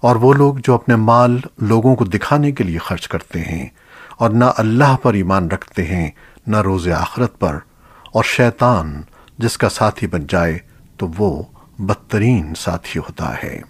اور وہ لوگ جو اپنے مال لوگوں کو دکھانے کے لیے خرچ کرتے ہیں اور نہ اللہ پر ایمان رکھتے ہیں، نہ روز آخرت پر، اور شیطان جس کا ساتھی بن جائے تو وہ بدترین ساتھی ہوتا ہے۔